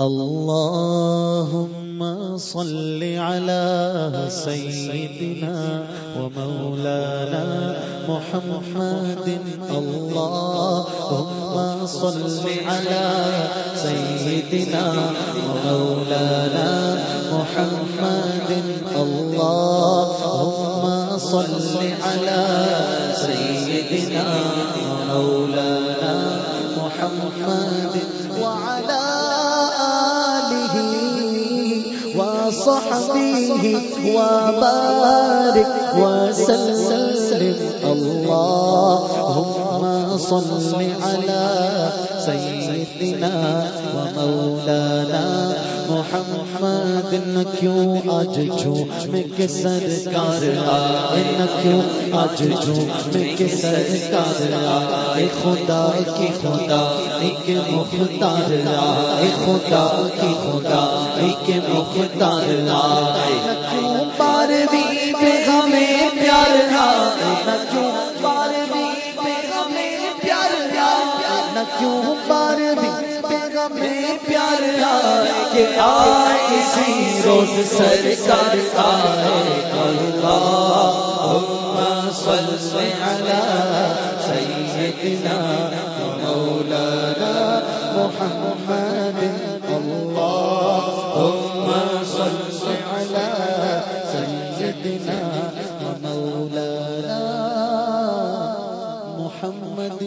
اللهم صل على سيدنا ومولانا محمد. اللهم صل على سيدنا ومولانا محمد. اللهم صل على سيدنا وعلى آله وصحبه وبارك وسلم. اللهم صل على سيدنا ومولانا محمد. نہ کیوں آج جو میں کے سرکار آئے نہ کیوں آج جو کے سرکار آئے خدا کی خدا. ایک مختار آئے خدا کی خدا، ایک مختار آئے نہ کیوں بارویں پہ ہمیں پیار آئے نہ کیوں بارویں پہ ہمیں پیار آئے نہ کیوں بارویں پہ ہمیں پیار آئے کہ آئے اسی روز سرکار آئے۔ اللہم صل علی سیدنا محمد. اللهم صل على سيدنا ومولانا محمد